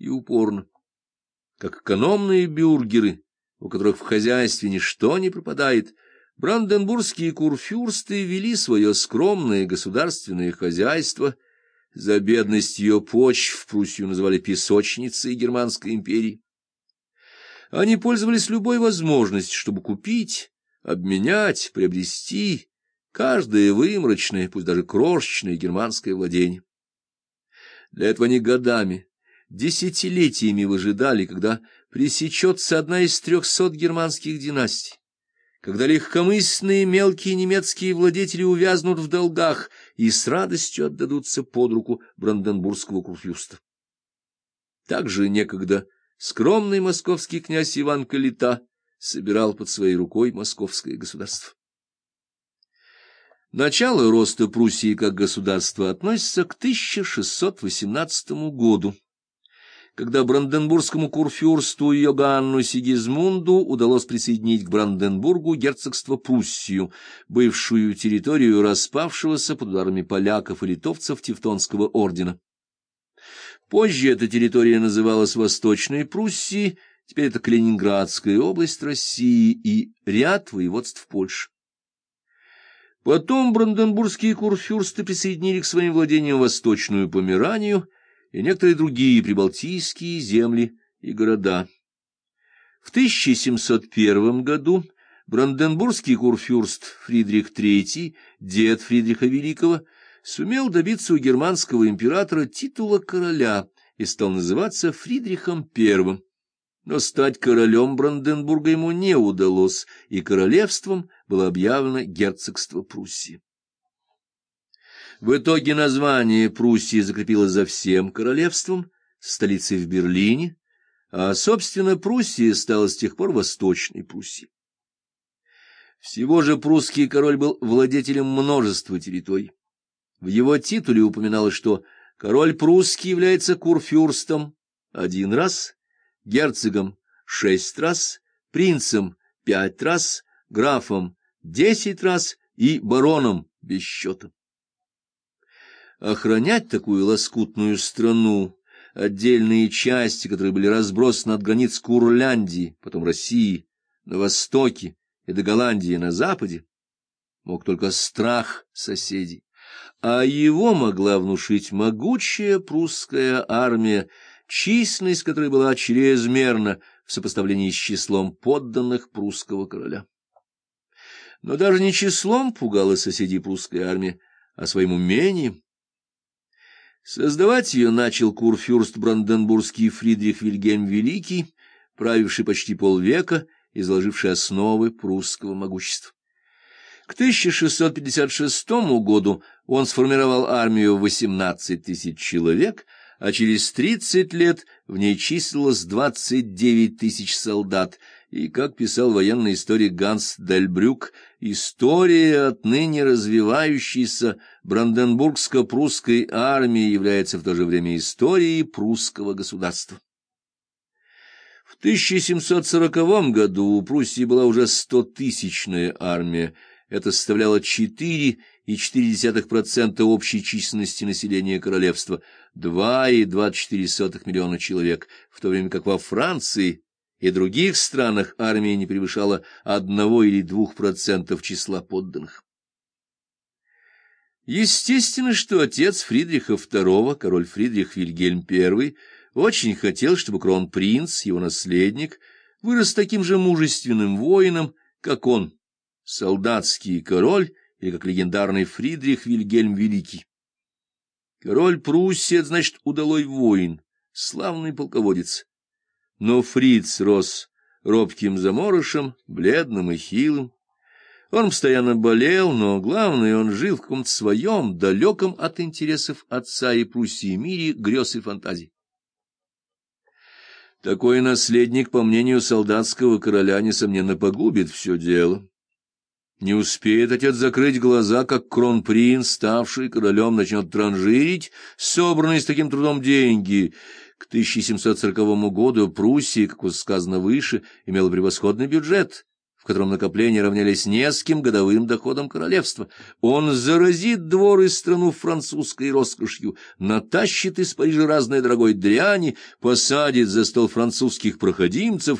и упорно. Как экономные бюргеры, у которых в хозяйстве ничто не пропадает, бранденбургские курфюрсты вели свое скромное государственное хозяйство. За бедность ее почв Пруссию называли песочницей Германской империи. Они пользовались любой возможностью, чтобы купить, обменять, приобрести каждое выморочное, пусть даже крошечное германское владение. Для этого они годами, десятилетиями выжидали, когда пресечется одна из трехсот германских династий, когда легкомысленные мелкие немецкие владетели увязнут в долгах и с радостью отдадутся под руку бранденбургского курфюрста. Также некогда скромный московский князь Иван Калита собирал под своей рукой московское государство. Начало роста Пруссии как государства относится к 1618 году, когда бранденбургскому курфюрсту Йоганну Сигизмунду удалось присоединить к Бранденбургу герцогство Пруссию, бывшую территорию распавшегося под ударами поляков и литовцев Тевтонского ордена. Позже эта территория называлась Восточной Пруссией, теперь это Калининградская область России и ряд воеводств Польши. Потом бранденбургские курфюрсты присоединили к своим владениям Восточную Померанию и некоторые другие прибалтийские земли и города. В 1701 году бранденбургский курфюрст Фридрих III, дед Фридриха Великого, сумел добиться у германского императора титула короля и стал называться Фридрихом I. Но стать королем Бранденбурга ему не удалось, и королевством было объявлено герцогство Пруссии. В итоге название Пруссии закрепилось за всем королевством, столицей в Берлине, а, собственно, Пруссия стала с тех пор Восточной Пруссией. Всего же прусский король был владетелем множества территорий. В его титуле упоминалось, что король прусский является курфюрстом один раз, герцогом шесть раз, принцем пять раз, графом десять раз и бароном без счета. Охранять такую лоскутную страну, отдельные части, которые были разбросаны от границ Курляндии, потом России, на востоке и до Голландии на западе, мог только страх соседей, а его могла внушить могучая прусская армия, численность которой была чрезмерна в сопоставлении с числом подданных прусского короля. Но даже не числом пугала соседей прусская армия, а своим умением. Создавать ее начал курфюрст Бранденбургский Фридрих Вильгельм Великий, правивший почти полвека и заложивший основы прусского могущества. К 1656 году он сформировал армию в 18 тысяч человек — а через тридцать лет в ней числилось двадцать девять тысяч солдат, и, как писал военный историк Ганс Дельбрюк, история отныне развивающейся Бранденбургско-прусской армии является в то же время историей прусского государства. В 1740 году у Пруссии была уже стотысячная армия, это составляло 4,4% общей численности населения королевства, 2,24 миллиона человек, в то время как во Франции и других странах армия не превышала 1 или 2% числа подданных. Естественно, что отец Фридриха II, король Фридрих Вильгельм I, очень хотел, чтобы кронпринц, его наследник, вырос таким же мужественным воином, как он, солдатский король или как легендарный Фридрих Вильгельм Великий. Король Пруссии, это значит, удалой воин, славный полководец. Но Фриц рос робким заморышем, бледным и хилым. Он постоянно болел, но, главное, он жил в каком-то своем, далеком от интересов отца и Пруссии мире грез и фантазий. Такой наследник, по мнению солдатского короля, несомненно, погубит все дело. Не успеет отец закрыть глаза, как кронпринц, ставший королем, начнет транжирить собранные с таким трудом деньги. К 1740 году Пруссия, как уже сказано выше, имела превосходный бюджет. в котором накопления равнялись нескольким годовым доходам королевства. Он заразит двор и страну французской роскошью, натащит из Парижа разной дорогой дряни, посадит за стол французских проходимцев